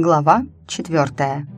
Глава четвертая.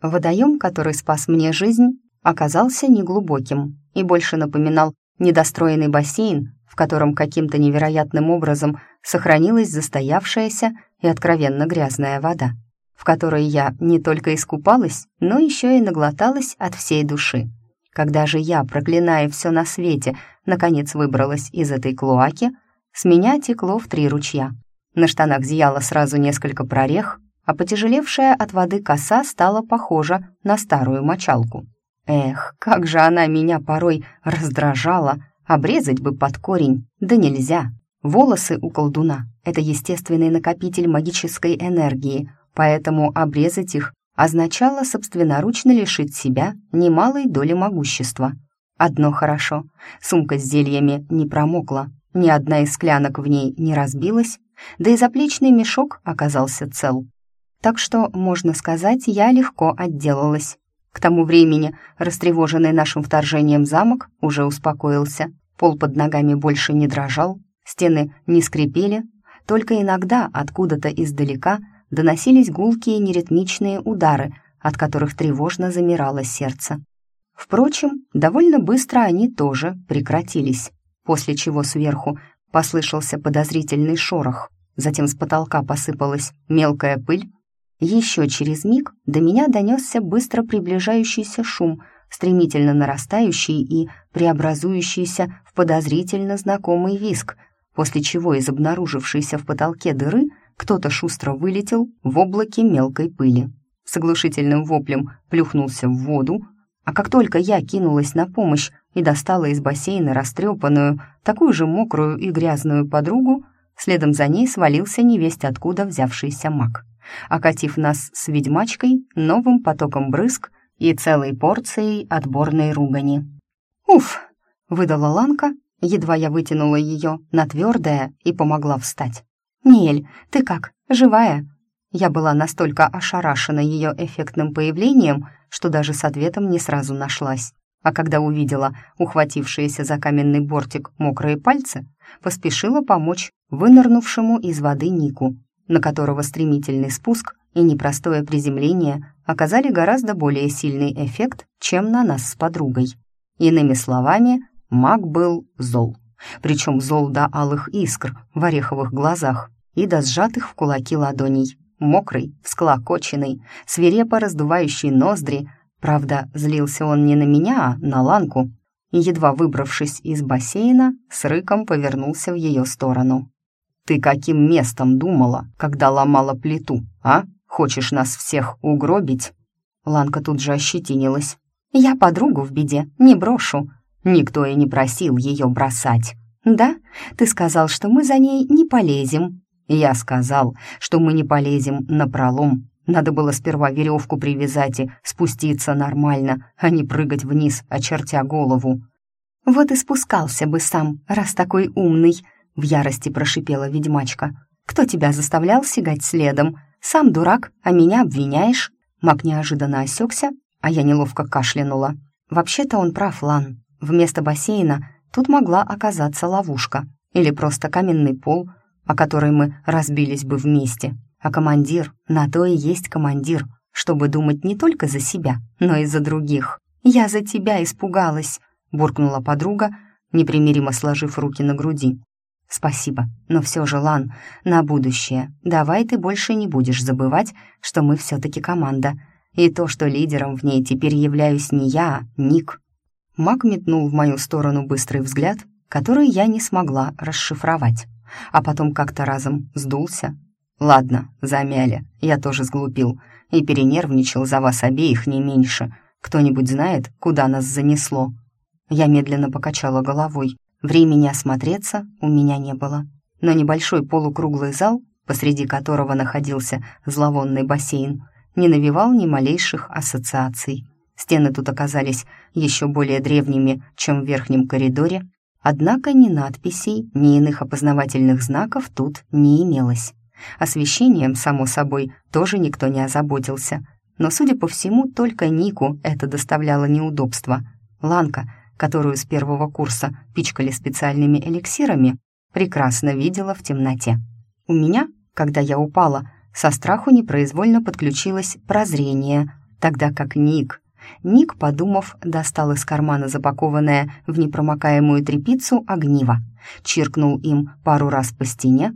Водоем, который спас мне жизнь, оказался неглубоким и больше напоминал недостроенный бассейн, в котором каким-то невероятным образом сохранилась застоявшаяся и откровенно грязная вода, в которой я не только искупалась, но еще и наглоталась от всей души. Когда же я, проклиная все на свете, наконец выбралась из этой клоаки, с меня текло в три ручья — на штанах зияло сразу несколько прорех, а потяжелевшая от воды коса стала похожа на старую мочалку. Эх, как же она меня порой раздражала, обрезать бы под корень, да нельзя. Волосы у колдуна — это естественный накопитель магической энергии, поэтому обрезать их означало собственноручно лишить себя немалой доли могущества. Одно хорошо — сумка с зельями не промокла, ни одна из склянок в ней не разбилась, да и заплечный мешок оказался цел. Так что, можно сказать, я легко отделалась. К тому времени растревоженный нашим вторжением замок уже успокоился, пол под ногами больше не дрожал, стены не скрипели, только иногда откуда-то издалека доносились гулкие неритмичные удары, от которых тревожно замирало сердце. Впрочем, довольно быстро они тоже прекратились, после чего сверху Послышался подозрительный шорох, затем с потолка посыпалась мелкая пыль. Еще через миг до меня донесся быстро приближающийся шум, стремительно нарастающий и преобразующийся в подозрительно знакомый виск, после чего из обнаружившейся в потолке дыры кто-то шустро вылетел в облаке мелкой пыли. С оглушительным воплем плюхнулся в воду, а как только я кинулась на помощь и достала из бассейна растрепанную, такую же мокрую и грязную подругу, следом за ней свалился невесть откуда взявшийся маг, окатив нас с ведьмачкой новым потоком брызг и целой порцией отборной ругани. «Уф!» — выдала Ланка, едва я вытянула ее на твердое и помогла встать. «Ниэль, ты как, живая?» Я была настолько ошарашена ее эффектным появлением, что даже с ответом не сразу нашлась. А когда увидела ухватившиеся за каменный бортик мокрые пальцы, поспешила помочь вынырнувшему из воды Нику, на которого стремительный спуск и непростое приземление оказали гораздо более сильный эффект, чем на нас с подругой. Иными словами, маг был зол. Причем зол до алых искр в ореховых глазах и до сжатых в кулаки ладоней мокрый, всклокоченный, свирепо раздувающий ноздри. Правда, злился он не на меня, а на Ланку. И, едва выбравшись из бассейна, с рыком повернулся в ее сторону. «Ты каким местом думала, когда ломала плиту, а? Хочешь нас всех угробить?» Ланка тут же ощетинилась. «Я подругу в беде, не брошу. Никто и не просил ее бросать. Да? Ты сказал, что мы за ней не полезем. Я сказал, что мы не полезем на пролом. Надо было сперва веревку привязать и спуститься нормально, а не прыгать вниз, очертя голову. «Вот и спускался бы сам, раз такой умный», — в ярости прошипела ведьмачка. «Кто тебя заставлял сигать следом? Сам дурак, а меня обвиняешь?» Мак неожиданно осекся, а я неловко кашлянула. «Вообще-то он прав, Лан. Вместо бассейна тут могла оказаться ловушка или просто каменный пол — о которой мы разбились бы вместе. А командир на то и есть командир, чтобы думать не только за себя, но и за других. «Я за тебя испугалась», — буркнула подруга, непримиримо сложив руки на груди. «Спасибо, но все же, Лан, на будущее. Давай ты больше не будешь забывать, что мы все-таки команда, и то, что лидером в ней теперь являюсь не я, а Ник». Маг метнул в мою сторону быстрый взгляд, который я не смогла расшифровать а потом как-то разом сдулся. Ладно, замяли, я тоже сглупил и перенервничал за вас обеих не меньше. Кто-нибудь знает, куда нас занесло?» Я медленно покачала головой. Времени осмотреться у меня не было. Но небольшой полукруглый зал, посреди которого находился зловонный бассейн, не навевал ни малейших ассоциаций. Стены тут оказались еще более древними, чем в верхнем коридоре, Однако ни надписей, ни иных опознавательных знаков тут не имелось. Освещением, само собой, тоже никто не озаботился. Но, судя по всему, только Нику это доставляло неудобства. Ланка, которую с первого курса пичкали специальными эликсирами, прекрасно видела в темноте. У меня, Когда я упала, со страху непроизвольно подключилось прозрение, тогда как Ник... Ник, подумав, достал из кармана запакованное в непромокаемую тряпицу огниво, чиркнул им пару раз по стене,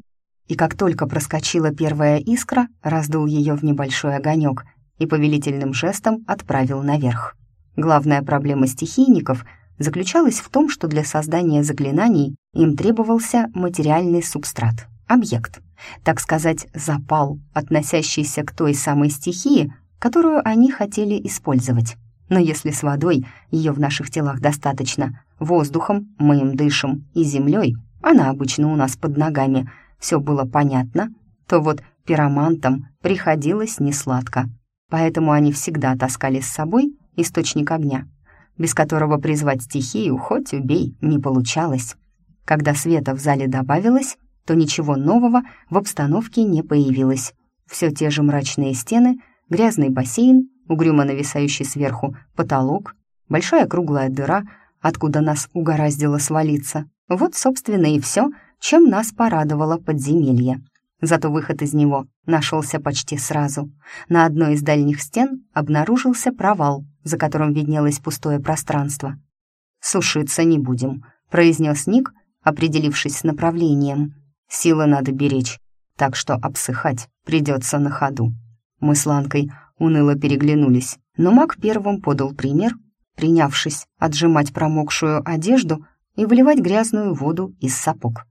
и как только проскочила первая искра, раздул ее в небольшой огонек и повелительным жестом отправил наверх. Главная проблема стихийников заключалась в том, что для создания заклинаний им требовался материальный субстрат, объект, так сказать, запал, относящийся к той самой стихии, которую они хотели использовать. Но если с водой ее в наших телах достаточно, воздухом мы им дышим и землей, она обычно у нас под ногами, все было понятно, то вот пиромантам приходилось несладко. Поэтому они всегда таскали с собой источник огня, без которого призвать стихию хоть убей не получалось. Когда света в зале добавилось, то ничего нового в обстановке не появилось. Все те же мрачные стены, грязный бассейн, угрюмо нависающий сверху потолок, большая круглая дыра, откуда нас угораздило свалиться. Вот, собственно, и все, чем нас порадовало подземелье. Зато выход из него нашелся почти сразу. На одной из дальних стен обнаружился провал, за которым виднелось пустое пространство. «Сушиться не будем», — произнес Ник, определившись с направлением. «Силы надо беречь, так что обсыхать придется на ходу». Мы с Ланкой уныло переглянулись, но маг первым подал пример, принявшись отжимать промокшую одежду и выливать грязную воду из сапог.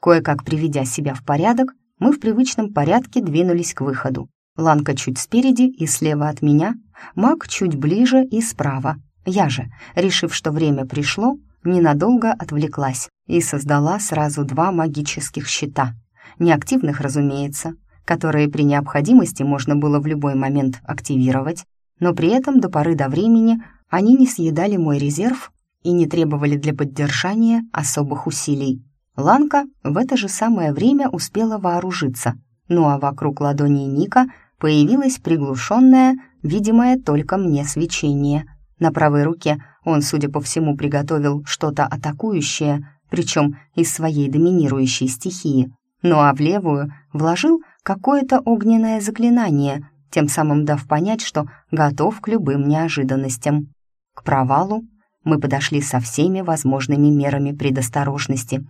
Кое-как приведя себя в порядок, мы в привычном порядке двинулись к выходу. Ланка чуть спереди и слева от меня, маг чуть ближе и справа. Я же, решив, что время пришло, ненадолго отвлеклась и создала сразу два магических щита. Неактивных, разумеется, которые при необходимости можно было в любой момент активировать, но при этом до поры до времени они не съедали мой резерв и не требовали для поддержания особых усилий. Ланка в это же самое время успела вооружиться, ну а вокруг ладони Ника появилось приглушенное, видимое только мне свечение. На правой руке он, судя по всему, приготовил что-то атакующее, причем из своей доминирующей стихии, ну а в левую вложил какое-то огненное заклинание, тем самым дав понять, что готов к любым неожиданностям. К провалу мы подошли со всеми возможными мерами предосторожности.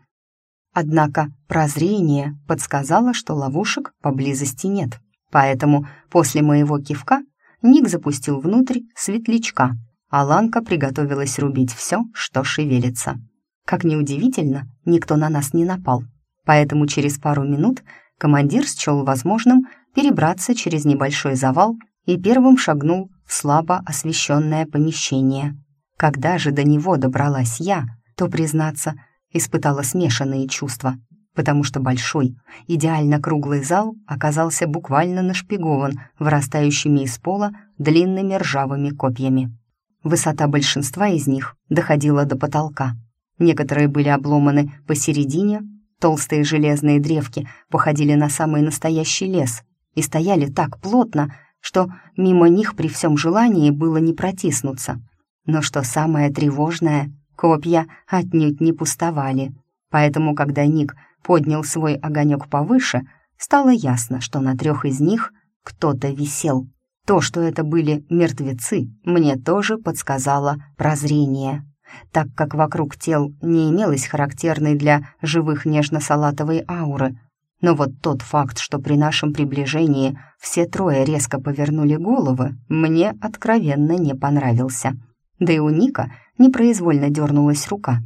Однако прозрение подсказало, что ловушек поблизости нет. Поэтому после моего кивка Ник запустил внутрь светлячка, а Ланка приготовилась рубить все, что шевелится. Как неудивительно, никто на нас не напал. Поэтому через пару минут командир счел возможным перебраться через небольшой завал и первым шагнул в слабо освещенное помещение. Когда же до него добралась я, то, признаться, испытала смешанные чувства, потому что большой, идеально круглый зал оказался буквально нашпигован вырастающими из пола длинными ржавыми копьями. Высота большинства из них доходила до потолка. Некоторые были обломаны посередине, толстые железные древки походили на самый настоящий лес и стояли так плотно, что мимо них при всем желании было не протиснуться. Но что самое тревожное, копья отнюдь не пустовали. Поэтому, когда Ник поднял свой огонек повыше, стало ясно, что на трех из них кто-то висел. То, что это были мертвецы, мне тоже подсказало прозрение, так как вокруг тел не имелось характерной для живых нежно-салатовой ауры. Но вот тот факт, что при нашем приближении все трое резко повернули головы, мне откровенно не понравился — да и у Ника непроизвольно дернулась рука,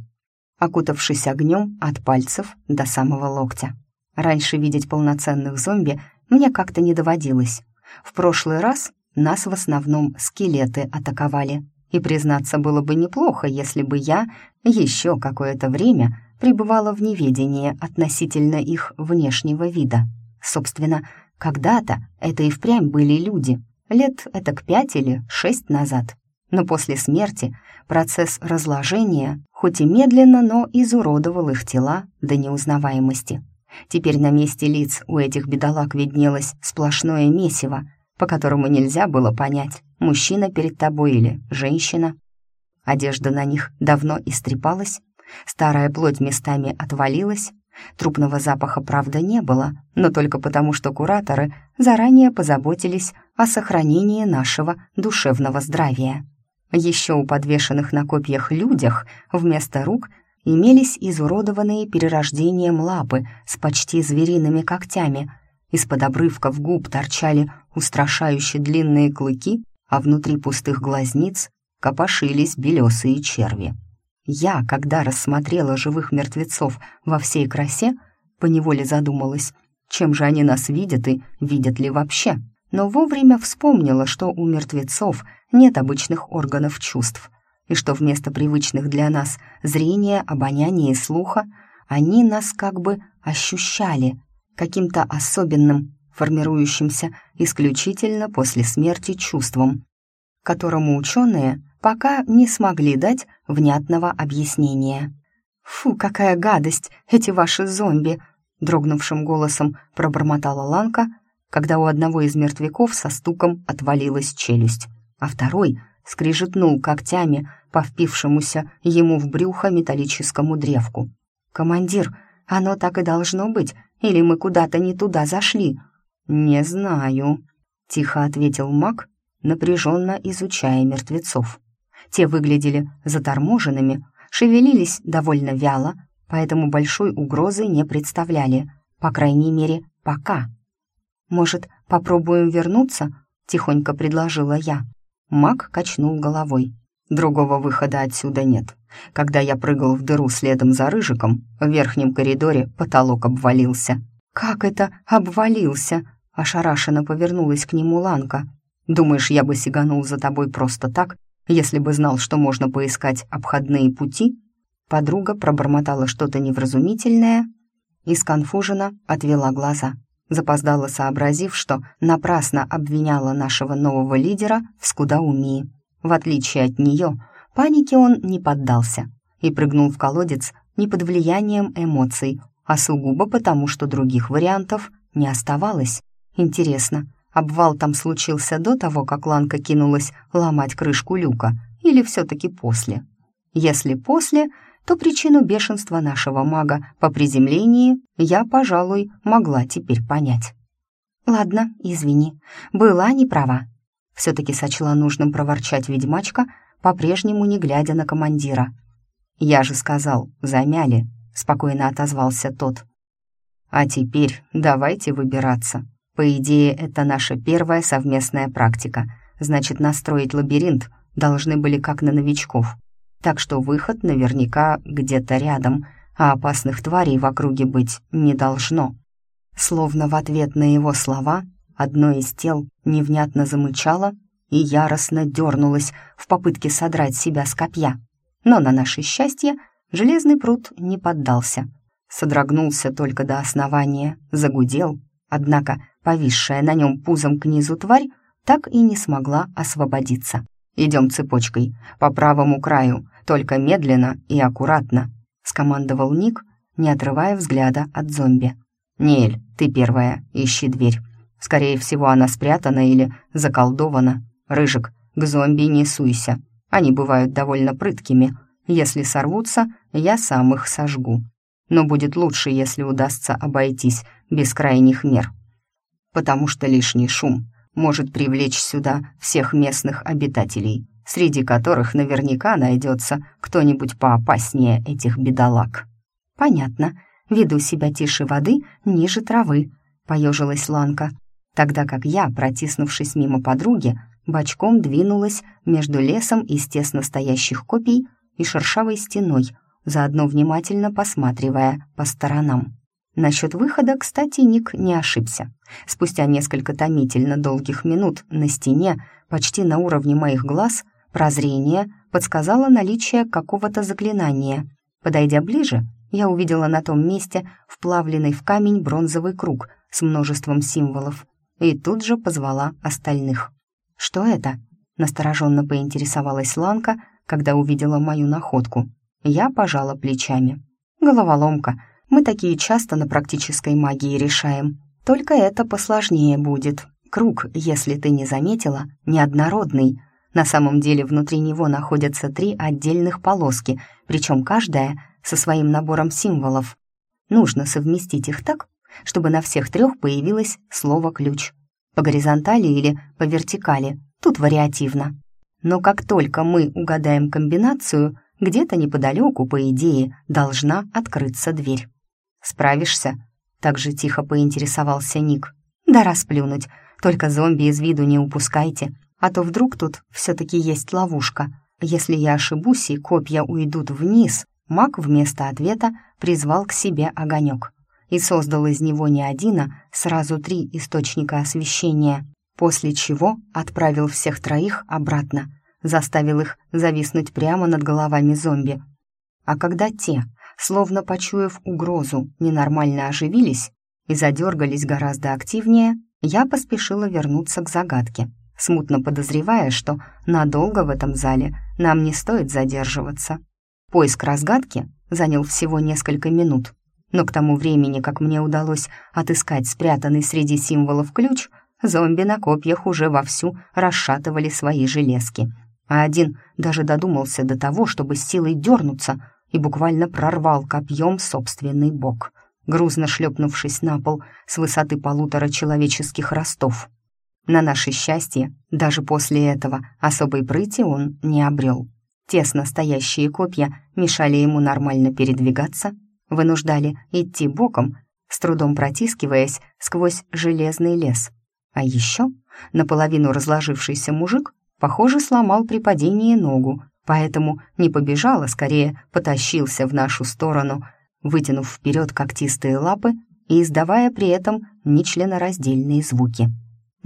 окутавшись огнем от пальцев до самого локтя. Раньше видеть полноценных зомби мне как-то не доводилось. В прошлый раз нас в основном скелеты атаковали. И, признаться, было бы неплохо, если бы я еще какое-то время пребывала в неведении относительно их внешнего вида. Собственно, когда-то это и впрямь были люди, лет это к пять или шесть назад но после смерти процесс разложения хоть и медленно, но изуродовал их тела до неузнаваемости. Теперь на месте лиц у этих бедолаг виднелось сплошное месиво, по которому нельзя было понять, мужчина перед тобой или женщина. Одежда на них давно истрепалась, старая плоть местами отвалилась, Трупного запаха, правда, не было, но только потому, что кураторы заранее позаботились о сохранении нашего душевного здравия. Еще у подвешенных на копьях людях вместо рук имелись изуродованные перерождением лапы с почти звериными когтями. Из-под обрывков губ торчали устрашающе длинные клыки, а внутри пустых глазниц копошились белесые черви. Я, когда рассмотрела живых мертвецов во всей красе, поневоле задумалась, чем же они нас видят и видят ли вообще. Но вовремя вспомнила, что у мертвецов нет обычных органов чувств, и что вместо привычных для нас зрения, обоняния и слуха они нас как бы ощущали каким-то особенным, формирующимся исключительно после смерти чувством, которому ученые пока не смогли дать внятного объяснения. «Фу, какая гадость, эти ваши зомби!» дрогнувшим голосом пробормотала Ланка, когда у одного из мертвяков со стуком отвалилась челюсть, а второй скрижетнул когтями по впившемуся ему в брюхо металлическому древку. «Командир, оно так и должно быть, или мы куда-то не туда зашли?» «Не знаю», — тихо ответил маг, напряженно изучая мертвецов. Те выглядели заторможенными, шевелились довольно вяло, поэтому большой угрозы не представляли, по крайней мере, пока. «Может, попробуем вернуться?» — тихонько предложила я. Маг качнул головой. «Другого выхода отсюда нет. Когда я прыгал в дыру следом за Рыжиком, в верхнем коридоре потолок обвалился». «Как это обвалился?» — ошарашенно повернулась к нему Ланка. «Думаешь, я бы сиганул за тобой просто так, если бы знал, что можно поискать обходные пути, подруга пробормотала что-то невразумительное и сконфуженно отвела глаза, запоздала сообразив, что напрасно обвиняла нашего нового лидера в скудоумии. В отличие от нее, панике он не поддался и прыгнул в колодец не под влиянием эмоций, а сугубо потому, что других вариантов не оставалось. Интересно, Обвал там случился до того, как Ланка кинулась ломать крышку люка, или все-таки после? Если после, то причину бешенства нашего мага по приземлении я, пожалуй, могла теперь понять. «Ладно, извини, была не права», — все-таки сочла нужным проворчать ведьмачка, по-прежнему не глядя на командира. «Я же сказал, замяли», — спокойно отозвался тот. «А теперь давайте выбираться. По идее, это наша первая совместная практика. Значит, настроить лабиринт должны были как на новичков. Так что выход наверняка где-то рядом, а опасных тварей в округе быть не должно. Словно в ответ на его слова одно из тел невнятно замычало и яростно дернулось в попытке содрать себя с копья. Но на наше счастье железный пруд не поддался. Содрогнулся только до основания, загудел, однако Повисшая на нем пузом к низу тварь так и не смогла освободиться. «Идем цепочкой, по правому краю, только медленно и аккуратно», — скомандовал Ник, не отрывая взгляда от зомби. «Нель, ты первая, ищи дверь. Скорее всего, она спрятана или заколдована. Рыжик, к зомби не суйся. Они бывают довольно прыткими. Если сорвутся, я сам их сожгу. Но будет лучше, если удастся обойтись без крайних мер потому что лишний шум может привлечь сюда всех местных обитателей, среди которых наверняка найдется кто-нибудь поопаснее этих бедолаг. «Понятно. Веду себя тише воды, ниже травы», — поежилась Ланка, тогда как я, протиснувшись мимо подруги, бочком двинулась между лесом из тесно стоящих копий и шершавой стеной, заодно внимательно посматривая по сторонам. Насчет выхода, кстати, Ник не ошибся. Спустя несколько томительно долгих минут на стене, почти на уровне моих глаз, прозрение подсказало наличие какого-то заклинания. Подойдя ближе, я увидела на том месте вплавленный в камень бронзовый круг с множеством символов и тут же позвала остальных. «Что это?» — настороженно поинтересовалась Ланка, когда увидела мою находку. Я пожала плечами. «Головоломка», мы такие часто на практической магии решаем. Только это посложнее будет. Круг, если ты не заметила, неоднородный. На самом деле внутри него находятся три отдельных полоски, причем каждая со своим набором символов. Нужно совместить их так, чтобы на всех трех появилось слово «ключ». По горизонтали или по вертикали, тут вариативно. Но как только мы угадаем комбинацию, где-то неподалеку, по идее, должна открыться дверь. «Справишься?» — так же тихо поинтересовался Ник. «Да расплюнуть, только зомби из виду не упускайте, а то вдруг тут все-таки есть ловушка. Если я ошибусь и копья уйдут вниз, маг вместо ответа призвал к себе огонек и создал из него не один, а сразу три источника освещения, после чего отправил всех троих обратно, заставил их зависнуть прямо над головами зомби. А когда те, словно почуяв угрозу, ненормально оживились и задергались гораздо активнее, я поспешила вернуться к загадке, смутно подозревая, что надолго в этом зале нам не стоит задерживаться. Поиск разгадки занял всего несколько минут, но к тому времени, как мне удалось отыскать спрятанный среди символов ключ, зомби на копьях уже вовсю расшатывали свои железки, а один даже додумался до того, чтобы с силой дернуться и буквально прорвал копьем собственный бок — грузно шлепнувшись на пол с высоты полутора человеческих ростов. На наше счастье, даже после этого особой прыти он не обрел. Тесно стоящие копья мешали ему нормально передвигаться, вынуждали идти боком, с трудом протискиваясь сквозь железный лес. А еще наполовину разложившийся мужик, похоже, сломал при падении ногу, поэтому не побежал, а скорее потащился в нашу сторону, вытянув вперед когтистые лапы и издавая при этом нечленораздельные звуки.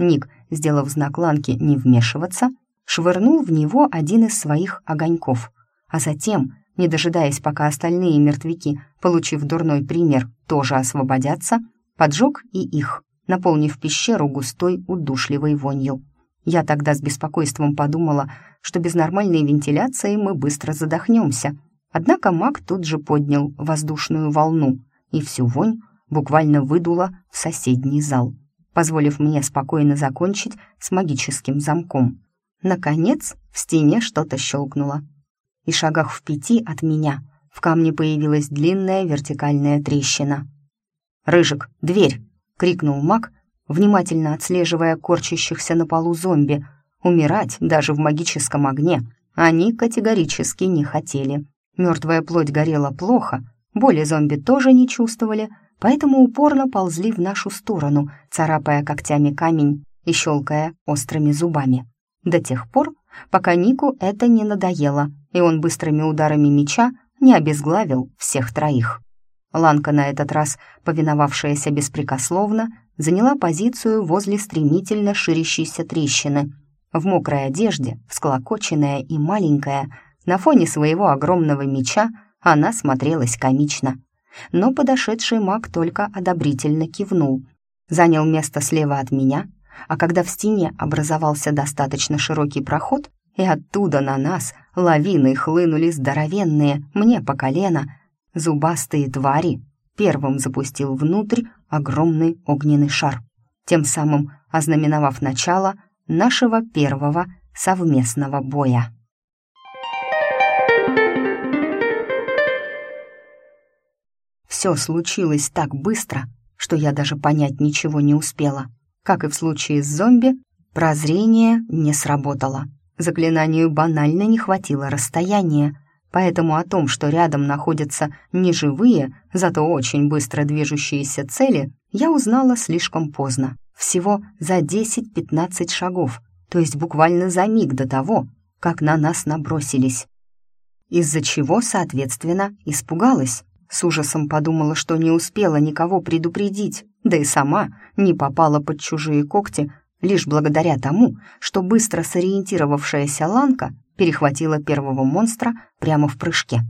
Ник, сделав знак Ланки «не вмешиваться», швырнул в него один из своих огоньков, а затем, не дожидаясь, пока остальные мертвяки, получив дурной пример, тоже освободятся, поджег и их, наполнив пещеру густой удушливой вонью. Я тогда с беспокойством подумала, что без нормальной вентиляции мы быстро задохнемся — Однако маг тут же поднял воздушную волну, и всю вонь буквально выдуло в соседний зал, позволив мне спокойно закончить с магическим замком. Наконец, в стене что-то щелкнуло. И шагах в пяти от меня в камне появилась длинная вертикальная трещина. «Рыжик, дверь!» — крикнул маг, внимательно отслеживая корчащихся на полу зомби. Умирать даже в магическом огне они категорически не хотели. Мертвая плоть горела плохо, боли зомби тоже не чувствовали, поэтому упорно ползли в нашу сторону, царапая когтями камень и щелкая острыми зубами. До тех пор, пока Нику это не надоело, и он быстрыми ударами меча не обезглавил всех троих. Ланка, на этот раз повиновавшаяся беспрекословно, заняла позицию возле стремительно ширящейся трещины. В мокрой одежде, всклокоченная и маленькая, на фоне своего огромного меча она смотрелась комично. Но подошедший маг только одобрительно кивнул. Занял место слева от меня, а когда в стене образовался достаточно широкий проход, и оттуда на нас лавиной хлынули здоровенные, мне по колено, зубастые твари, первым запустил внутрь огромный огненный шар, тем самым ознаменовав начало нашего первого совместного боя. Все случилось так быстро, что я даже понять ничего не успела. Как и в случае с зомби, прозрение не сработало. Заклинанию банально не хватило расстояния, поэтому о том, что рядом находятся неживые, зато очень быстро движущиеся цели, я узнала слишком поздно. Всего за 10-15 шагов, то есть буквально за миг до того, как на нас набросились. Из-за чего, соответственно, испугалась. С ужасом подумала, что не успела никого предупредить, да и сама не попала под чужие когти лишь благодаря тому, что быстро сориентировавшаяся Ланка перехватила первого монстра прямо в прыжке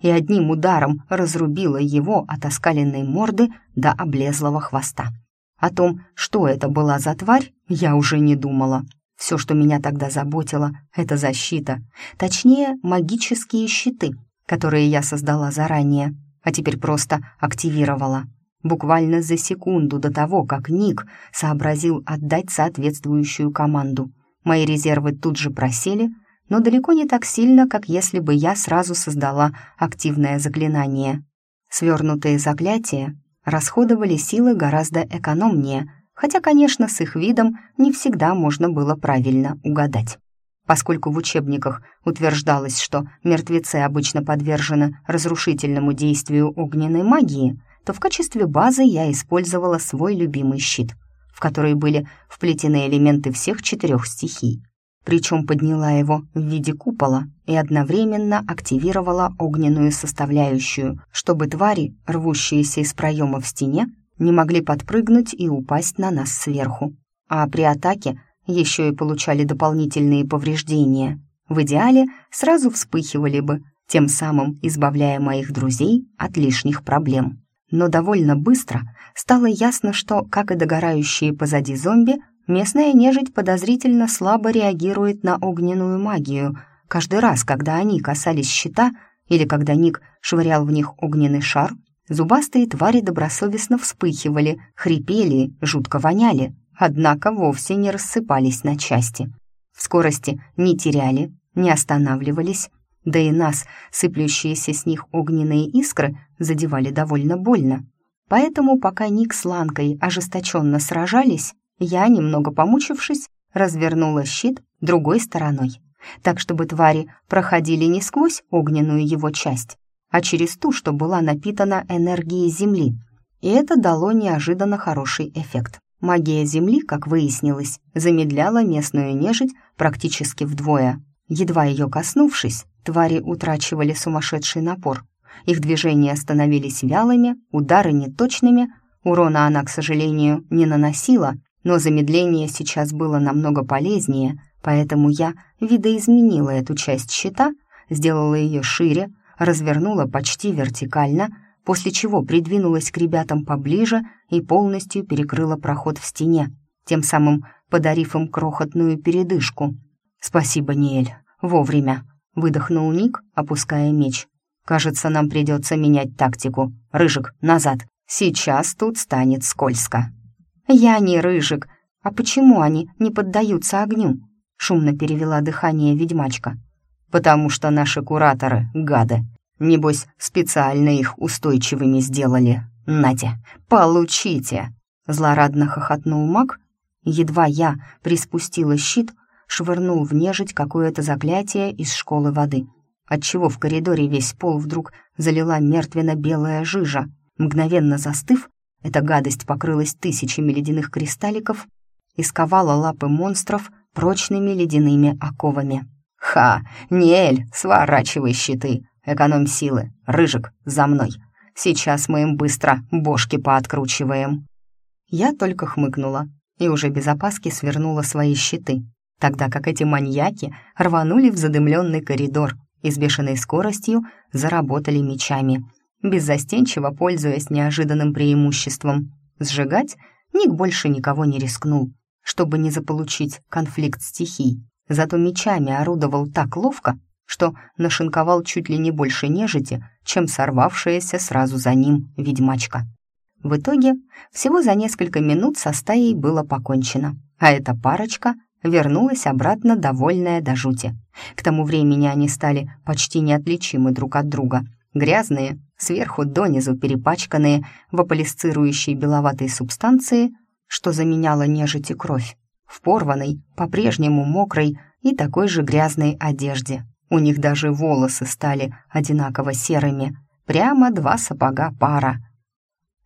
и одним ударом разрубила его от оскаленной морды до облезлого хвоста. О том, что это была за тварь, я уже не думала. Все, что меня тогда заботило, это защита, точнее, магические щиты, которые я создала заранее а теперь просто активировала. Буквально за секунду до того, как Ник сообразил отдать соответствующую команду. Мои резервы тут же просели, но далеко не так сильно, как если бы я сразу создала активное заклинание. Свернутые заклятия расходовали силы гораздо экономнее, хотя, конечно, с их видом не всегда можно было правильно угадать. Поскольку в учебниках утверждалось, что мертвецы обычно подвержены разрушительному действию огненной магии, то в качестве базы я использовала свой любимый щит, в который были вплетены элементы всех четырех стихий. Причем подняла его в виде купола и одновременно активировала огненную составляющую, чтобы твари, рвущиеся из проема в стене, не могли подпрыгнуть и упасть на нас сверху. А при атаке еще и получали дополнительные повреждения. В идеале сразу вспыхивали бы, тем самым избавляя моих друзей от лишних проблем. Но довольно быстро стало ясно, что, как и догорающие позади зомби, местная нежить подозрительно слабо реагирует на огненную магию. Каждый раз, когда они касались щита или когда Ник швырял в них огненный шар, зубастые твари добросовестно вспыхивали, хрипели, жутко воняли, однако вовсе не рассыпались на части. В скорости не теряли, не останавливались, да и нас, сыплющиеся с них огненные искры, задевали довольно больно. Поэтому, пока Ник с Ланкой ожесточенно сражались, я, немного помучившись, развернула щит другой стороной, так чтобы твари проходили не сквозь огненную его часть, а через ту, что была напитана энергией Земли. И это дало неожиданно хороший эффект. Магия Земли, как выяснилось, замедляла местную нежить практически вдвое. Едва ее коснувшись, твари утрачивали сумасшедший напор. Их движения становились вялыми, удары неточными, урона она, к сожалению, не наносила, но замедление сейчас было намного полезнее, поэтому я видоизменила эту часть щита, сделала ее шире, развернула почти вертикально — после чего придвинулась к ребятам поближе и полностью перекрыла проход в стене, тем самым подарив им крохотную передышку. «Спасибо, Ниэль, вовремя», — выдохнул Ник, опуская меч. «Кажется, нам придется менять тактику. Рыжик, назад. Сейчас тут станет скользко». «Я не Рыжик. А почему они не поддаются огню?» — шумно перевела дыхание ведьмачка. «Потому что наши кураторы — гады. Небось, специально их устойчивыми сделали. Нате, получите!» Злорадно хохотнул маг. Едва я приспустила щит, швырнул в нежить какое-то заклятие из школы воды, отчего в коридоре весь пол вдруг залила мертвенно-белая жижа. Мгновенно застыв, эта гадость покрылась тысячами ледяных кристалликов и сковала лапы монстров прочными ледяными оковами. «Ха! Нель, сворачивай щиты! Экономь силы. Рыжик, за мной. Сейчас мы им быстро бошки пооткручиваем». Я только хмыкнула и уже без опаски свернула свои щиты, тогда как эти маньяки рванули в задымленный коридор и с бешеной скоростью заработали мечами, беззастенчиво пользуясь неожиданным преимуществом. Сжигать Ник больше никого не рискнул, чтобы не заполучить конфликт стихий. Зато мечами орудовал так ловко, что нашинковал чуть ли не больше нежити, чем сорвавшаяся сразу за ним ведьмачка. В итоге всего за несколько минут со стаей было покончено, а эта парочка вернулась обратно довольная до жути. К тому времени они стали почти неотличимы друг от друга. Грязные, сверху донизу перепачканные в аполисцирующей беловатой субстанции, что заменяло нежити кровь, в порванной, по-прежнему мокрой и такой же грязной одежде, у них даже волосы стали одинаково серыми, прямо два сапога пара.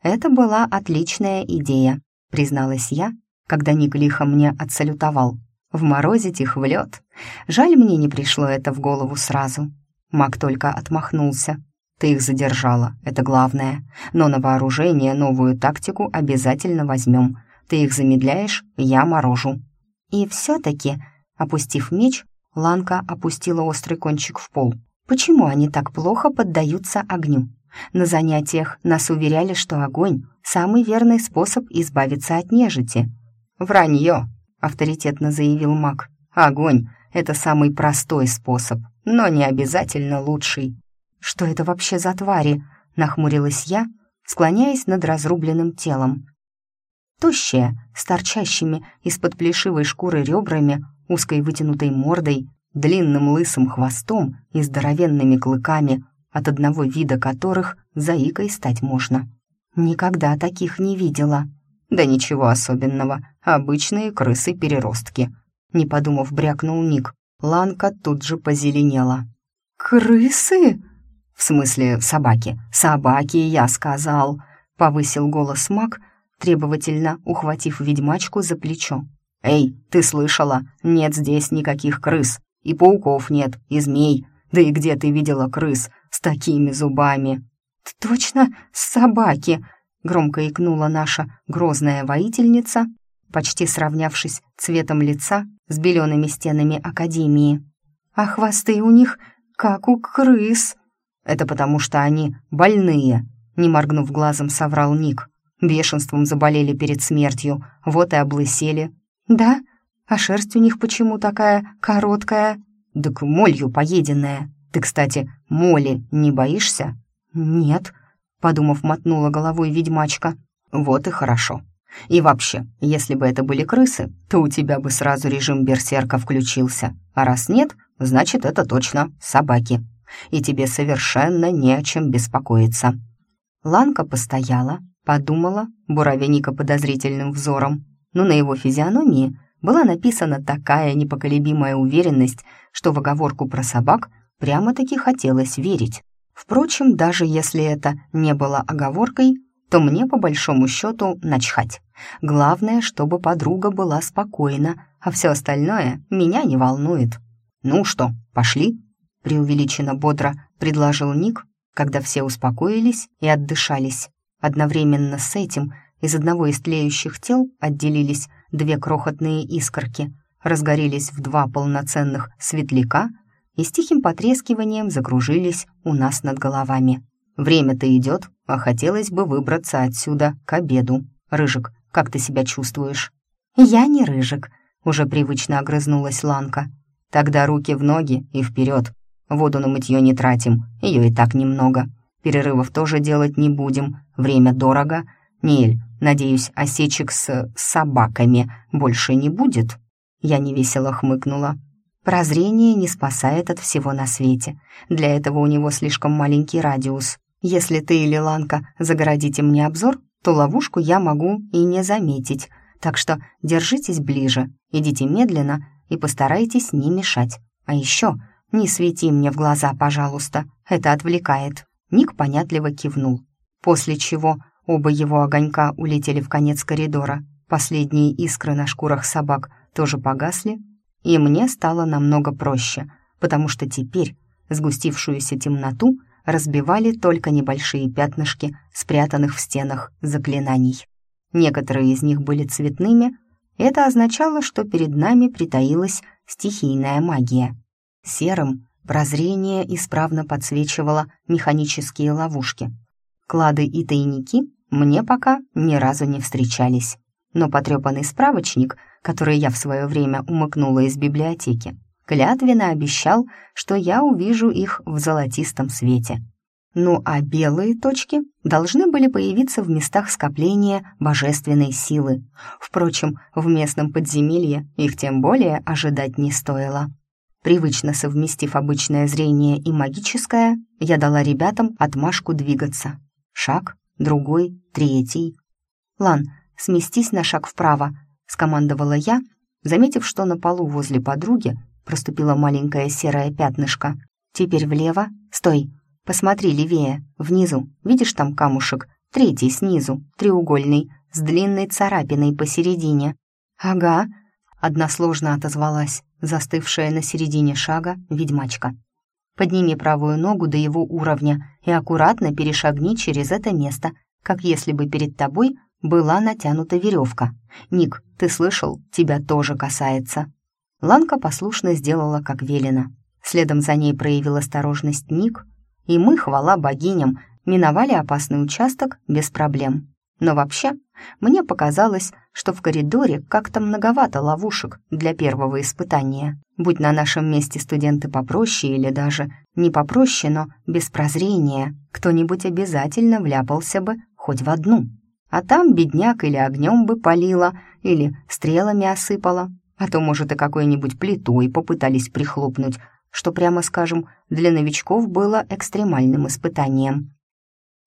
Это была отличная идея, призналась я, когда Ник лихо мне отсалютовал. Вморозить их в лед. Жаль, мне не пришло это в голову сразу. Мак только отмахнулся. Ты их задержала, это главное. Но на вооружение новую тактику обязательно возьмем. Ты их замедляешь, я морожу. И все-таки, опустив меч, Ланка опустила острый кончик в пол. «Почему они так плохо поддаются огню? На занятиях нас уверяли, что огонь — самый верный способ избавиться от нежити». «Вранье!» — авторитетно заявил маг. «Огонь — это самый простой способ, но не обязательно лучший». «Что это вообще за твари?» — нахмурилась я, склоняясь над разрубленным телом. Тощая, с торчащими из-под плешивой шкуры ребрами, узкой вытянутой мордой, длинным лысым хвостом и здоровенными клыками, от одного вида которых заикой стать можно. Никогда таких не видела. Да ничего особенного, обычные крысы-переростки. Не подумав, брякнул Ник. Ланка тут же позеленела. «Крысы?» «В смысле собаки? Собаки, я сказал!» Повысил голос маг, требовательно ухватив ведьмачку за плечо. «Эй, ты слышала? Нет здесь никаких крыс. И пауков нет, и змей. Да и где ты видела крыс с такими зубами?» «Точно, собаки!» — громко икнула наша грозная воительница, почти сравнявшись цветом лица с белеными стенами Академии. «А хвосты у них, как у крыс!» «Это потому, что они больные», — не моргнув глазом, соврал Ник. «Бешенством заболели перед смертью, вот и облысели». «Да? А шерсть у них почему такая короткая?» «Так молью поеденная. Ты, кстати, моли не боишься?» «Нет», — подумав, мотнула головой ведьмачка. «Вот и хорошо. И вообще, если бы это были крысы, то у тебя бы сразу режим берсерка включился. А раз нет, значит, это точно собаки. И тебе совершенно не о чем беспокоиться». Ланка постояла, подумала, буравя Ника подозрительным взором, но на его физиономии была написана такая непоколебимая уверенность, что в оговорку про собак прямо-таки хотелось верить. Впрочем, даже если это не было оговоркой, то мне по большому счету начхать. Главное, чтобы подруга была спокойна, а все остальное меня не волнует. «Ну что, пошли?» — преувеличенно бодро предложил Ник, когда все успокоились и отдышались. Одновременно с этим из одного из тлеющих тел отделились две крохотные искорки, разгорелись в два полноценных светляка — и с тихим потрескиванием закружились у нас над головами. «Время-то идет, а хотелось бы выбраться отсюда к обеду. Рыжик, как ты себя чувствуешь?» «Я не Рыжик», — уже привычно огрызнулась Ланка. «Тогда руки в ноги и вперед. Воду на мытье не тратим, ее и так немного. Перерывов тоже делать не будем, время дорого. Нель, надеюсь, осечек с собаками больше не будет?» Я невесело хмыкнула. Прозрение не спасает от всего на свете. Для этого у него слишком маленький радиус. Если ты или Ланка загородите мне обзор, то ловушку я могу и не заметить. Так что держитесь ближе, идите медленно и постарайтесь не мешать. А еще не свети мне в глаза, пожалуйста, это отвлекает». Ник понятливо кивнул, после чего оба его огонька улетели в конец коридора. Последние искры на шкурах собак тоже погасли, и мне стало намного проще, потому что теперь сгустившуюся темноту разбивали только небольшие пятнышки, спрятанных в стенах заклинаний. Некоторые из них были цветными, это означало, что перед нами притаилась стихийная магия. Серым прозрение исправно подсвечивало механические ловушки. Клады и тайники мне пока ни разу не встречались, но потрепанный справочник — которые я в свое время умыкнула из библиотеки, клятвенно обещал, что я увижу их в золотистом свете. Ну а белые точки должны были появиться в местах скопления божественной силы. Впрочем, в местном подземелье их тем более ожидать не стоило. Привычно совместив обычное зрение и магическое, я дала ребятам отмашку двигаться. Шаг, другой, третий. «Лан, сместись на шаг вправо», скомандовала я, заметив, что на полу возле подруги проступило маленькое серое пятнышко. «Теперь влево. Стой. Посмотри левее. Внизу. Видишь там камушек? Третий снизу. Треугольный. С длинной царапиной посередине». «Ага», — односложно отозвалась, застывшая на середине шага ведьмачка. «Подними правую ногу до его уровня и аккуратно перешагни через это место, как если бы перед тобой была натянута веревка. «Ник, ты слышал? Тебя тоже касается». Ланка послушно сделала, как велено. Следом за ней проявил осторожность Ник, и мы, хвала богиням, миновали опасный участок без проблем. Но вообще, мне показалось, что в коридоре как-то многовато ловушек для первого испытания. Будь на нашем месте студенты попроще или даже не попроще, но без прозрения, кто-нибудь обязательно вляпался бы хоть в одну. А там бедняк или огнем бы полила, или стрелами осыпала, а то, может, и какой-нибудь плитой попытались прихлопнуть. что, прямо скажем, для новичков было экстремальным испытанием.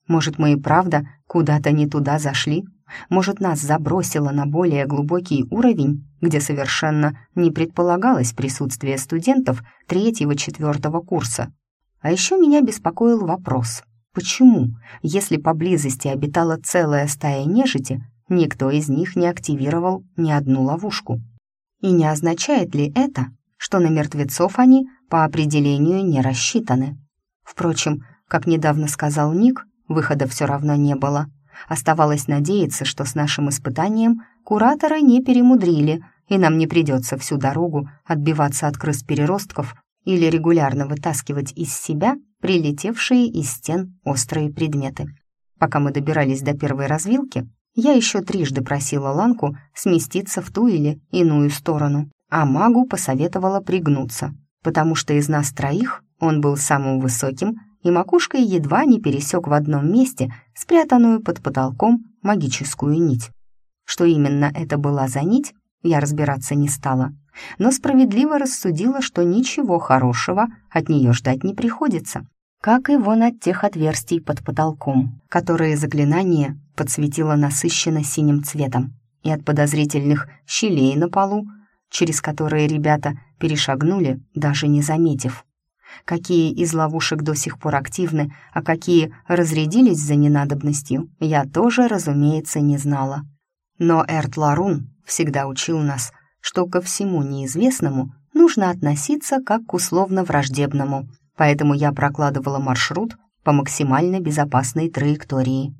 Может, мы и правда куда-то не туда зашли? Может, нас забросило на более глубокий уровень, где совершенно не предполагалось присутствие студентов третьего-четвертого курса? А еще меня беспокоил вопрос, почему, если поблизости обитала целая стая нежити, никто из них не активировал ни одну ловушку? И не означает ли это, что на мертвецов они по определению не рассчитаны? Впрочем, как недавно сказал Ник, выхода все равно не было. Оставалось надеяться, что с нашим испытанием кураторы не перемудрили, и нам не придется всю дорогу отбиваться от крыс-переростков или регулярно вытаскивать из себя прилетевшие из стен острые предметы. Пока мы добирались до первой развилки, я еще трижды просила Ланку сместиться в ту или иную сторону, а магу посоветовала пригнуться, потому что из нас троих он был самым высоким и макушкой едва не пересек в одном месте спрятанную под потолком магическую нить. Что именно это была за нить, я разбираться не стала, но справедливо рассудила, что ничего хорошего от нее ждать не приходится, как и вон от тех отверстий под потолком, которые заклинание подсветило насыщенно синим цветом, и от подозрительных щелей на полу, через которые ребята перешагнули, даже не заметив какие из ловушек до сих пор активны, а какие разрядились за ненадобностью, я тоже, разумеется, не знала. Но Эрт Ларун всегда учил нас, что ко всему неизвестному нужно относиться как к условно враждебному, поэтому я прокладывала маршрут по максимально безопасной траектории.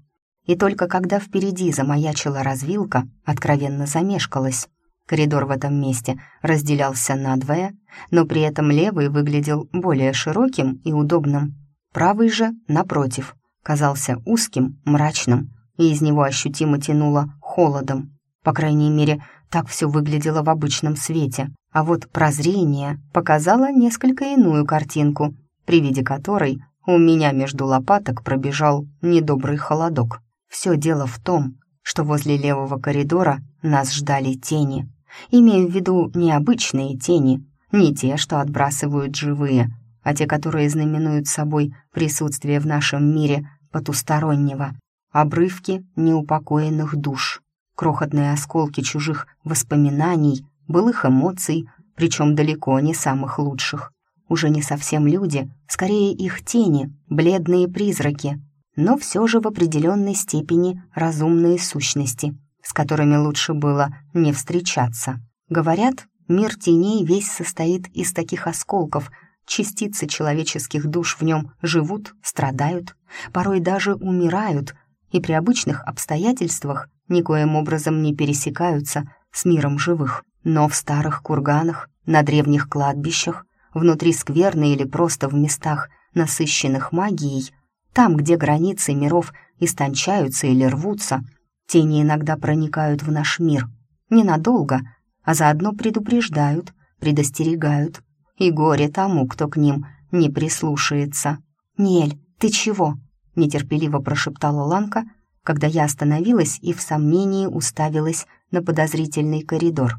И только когда впереди замаячила развилка, откровенно замешкалась. Коридор в этом месте разделялся надвое, но при этом левый выглядел более широким и удобным. Правый же, напротив, казался узким, мрачным, и из него ощутимо тянуло холодом. По крайней мере, так все выглядело в обычном свете. А вот прозрение показало несколько иную картинку, при виде которой у меня между лопаток пробежал недобрый холодок. Все дело в том, что возле левого коридора нас ждали тени. Имею в виду не обычные тени, не те, что отбрасывают живые, а те, которые знаменуют собой присутствие в нашем мире потустороннего. Обрывки неупокоенных душ, крохотные осколки чужих воспоминаний, былых эмоций, причем далеко не самых лучших. Уже не совсем люди, скорее их тени, бледные призраки, но все же в определенной степени разумные сущности — с которыми лучше было не встречаться. Говорят, мир теней весь состоит из таких осколков, частицы человеческих душ в нем живут, страдают, порой даже умирают, и при обычных обстоятельствах никоим образом не пересекаются с миром живых. Но в старых курганах, на древних кладбищах, внутри скверны или просто в местах, насыщенных магией, там, где границы миров истончаются или рвутся, Тени иногда проникают в наш мир. Ненадолго, а заодно предупреждают, предостерегают. И горе тому, кто к ним не прислушается. «Нель, ты чего?» — нетерпеливо прошептала Ланка, когда я остановилась и в сомнении уставилась на подозрительный коридор.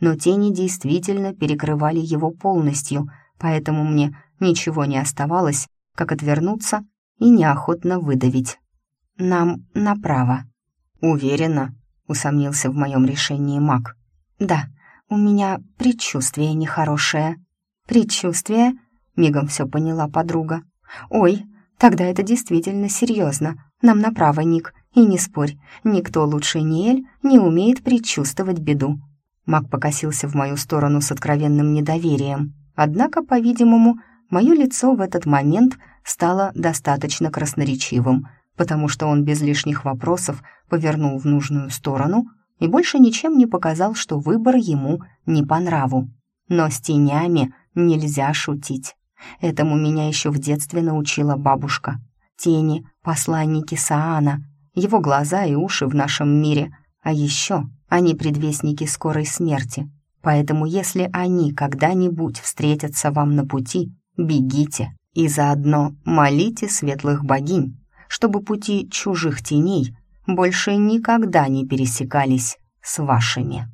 Но тени действительно перекрывали его полностью, поэтому мне ничего не оставалось, как отвернуться и неохотно выдавить. «Нам направо». «Уверена?» — усомнился в моем решении маг. «Да, у меня предчувствие нехорошее». «Предчувствие?» — мигом все поняла подруга. «Ой, тогда это действительно серьезно. Нам направо, Ник, и не спорь, никто лучше Ниэль не умеет предчувствовать беду». Маг покосился в мою сторону с откровенным недоверием. Однако, по-видимому, мое лицо в этот момент стало достаточно красноречивым — потому что он без лишних вопросов повернул в нужную сторону и больше ничем не показал, что выбор ему не по нраву. Но с тенями нельзя шутить. Этому меня еще в детстве научила бабушка. Тени — посланники Саана, его глаза и уши в нашем мире, а еще они предвестники скорой смерти. Поэтому если они когда-нибудь встретятся вам на пути, бегите и заодно молите светлых богинь, чтобы пути чужих теней больше никогда не пересекались с вашими.